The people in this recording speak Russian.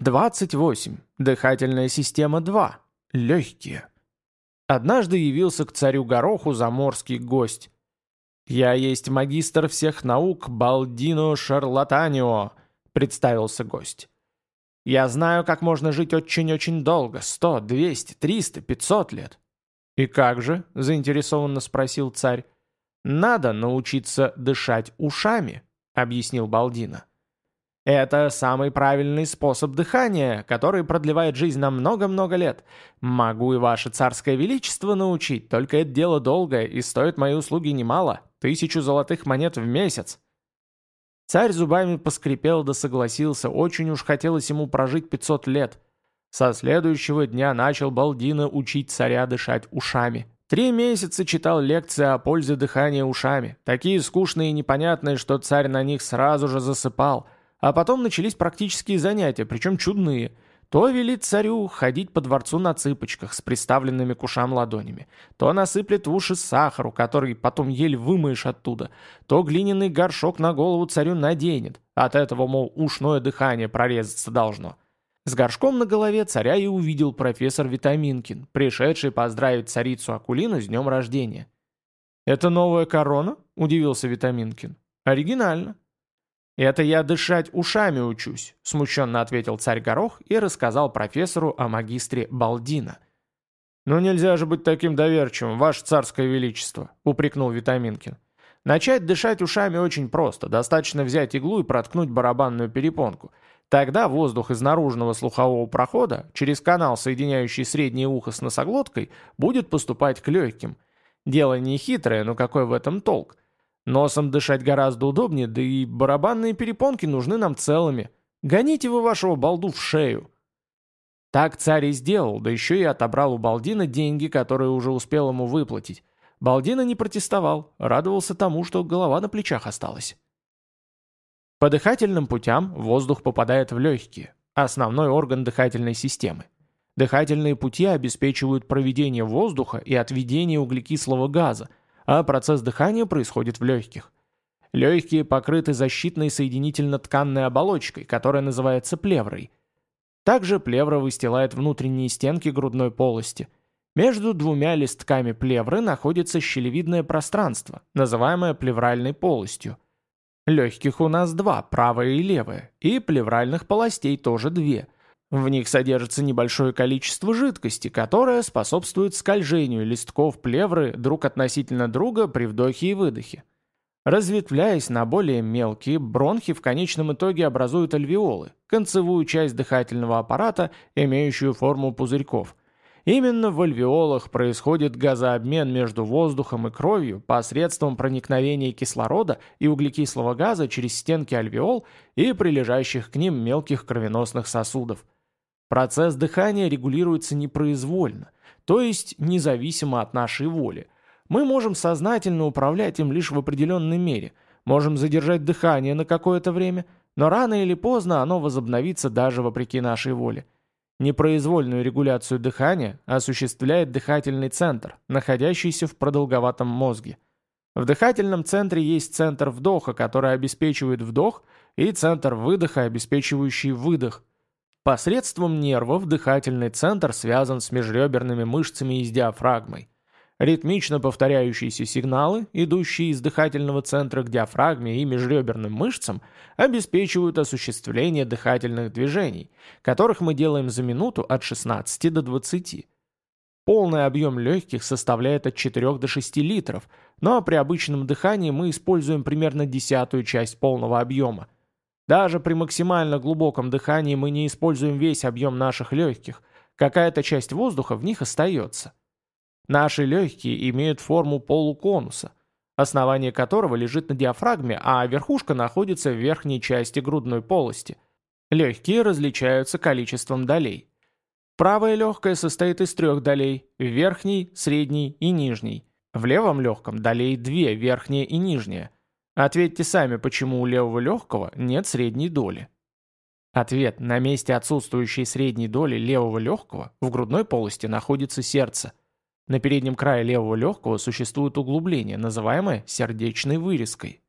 28. Дыхательная система 2. Легкие. Однажды явился к царю Гороху заморский гость. «Я есть магистр всех наук Балдино Шарлатанио», — представился гость. «Я знаю, как можно жить очень-очень долго, сто, двести, триста, пятьсот лет». «И как же?» — заинтересованно спросил царь. «Надо научиться дышать ушами», — объяснил Балдина. «Это самый правильный способ дыхания, который продлевает жизнь на много-много лет. Могу и ваше царское величество научить, только это дело долгое и стоит мои услуги немало, тысячу золотых монет в месяц». Царь зубами поскрипел да согласился, очень уж хотелось ему прожить 500 лет. Со следующего дня начал Балдина учить царя дышать ушами. Три месяца читал лекции о пользе дыхания ушами, такие скучные и непонятные, что царь на них сразу же засыпал. А потом начались практические занятия, причем чудные. То велит царю ходить по дворцу на цыпочках с приставленными к ушам ладонями, то насыплет в уши сахару, который потом еле вымоешь оттуда, то глиняный горшок на голову царю наденет. От этого, мол, ушное дыхание прорезаться должно. С горшком на голове царя и увидел профессор Витаминкин, пришедший поздравить царицу Акулину с днем рождения. «Это новая корона?» – удивился Витаминкин. «Оригинально». «Это я дышать ушами учусь», – смущенно ответил царь Горох и рассказал профессору о магистре Балдина. «Ну нельзя же быть таким доверчивым, ваше царское величество», – упрекнул Витаминкин. «Начать дышать ушами очень просто, достаточно взять иглу и проткнуть барабанную перепонку – Тогда воздух из наружного слухового прохода через канал, соединяющий среднее ухо с носоглоткой, будет поступать к легким. Дело не хитрое, но какой в этом толк? Носом дышать гораздо удобнее, да и барабанные перепонки нужны нам целыми. Гоните вы вашего балду в шею. Так царь и сделал, да еще и отобрал у Балдина деньги, которые уже успел ему выплатить. Балдина не протестовал, радовался тому, что голова на плечах осталась. По дыхательным путям воздух попадает в легкие, основной орган дыхательной системы. Дыхательные пути обеспечивают проведение воздуха и отведение углекислого газа, а процесс дыхания происходит в легких. Легкие покрыты защитной соединительно-тканной оболочкой, которая называется плеврой. Также плевра выстилает внутренние стенки грудной полости. Между двумя листками плевры находится щелевидное пространство, называемое плевральной полостью – Легких у нас два, правая и левая, и плевральных полостей тоже две. В них содержится небольшое количество жидкости, которое способствует скольжению листков плевры друг относительно друга при вдохе и выдохе. Разветвляясь на более мелкие, бронхи в конечном итоге образуют альвеолы, концевую часть дыхательного аппарата, имеющую форму пузырьков. Именно в альвеолах происходит газообмен между воздухом и кровью посредством проникновения кислорода и углекислого газа через стенки альвеол и прилежащих к ним мелких кровеносных сосудов. Процесс дыхания регулируется непроизвольно, то есть независимо от нашей воли. Мы можем сознательно управлять им лишь в определенной мере, можем задержать дыхание на какое-то время, но рано или поздно оно возобновится даже вопреки нашей воле. Непроизвольную регуляцию дыхания осуществляет дыхательный центр, находящийся в продолговатом мозге. В дыхательном центре есть центр вдоха, который обеспечивает вдох, и центр выдоха, обеспечивающий выдох. Посредством нервов дыхательный центр связан с межреберными мышцами и с диафрагмой. Ритмично повторяющиеся сигналы, идущие из дыхательного центра к диафрагме и межреберным мышцам, обеспечивают осуществление дыхательных движений, которых мы делаем за минуту от 16 до 20. Полный объем легких составляет от 4 до 6 литров, но при обычном дыхании мы используем примерно десятую часть полного объема. Даже при максимально глубоком дыхании мы не используем весь объем наших легких, какая-то часть воздуха в них остается. Наши легкие имеют форму полуконуса, основание которого лежит на диафрагме, а верхушка находится в верхней части грудной полости. Легкие различаются количеством долей. Правое легкое состоит из трех долей – верхней, средней и нижней. В левом легком долей две – верхняя и нижняя. Ответьте сами, почему у левого легкого нет средней доли. Ответ – на месте отсутствующей средней доли левого легкого в грудной полости находится сердце. На переднем крае левого легкого существует углубление, называемое сердечной вырезкой.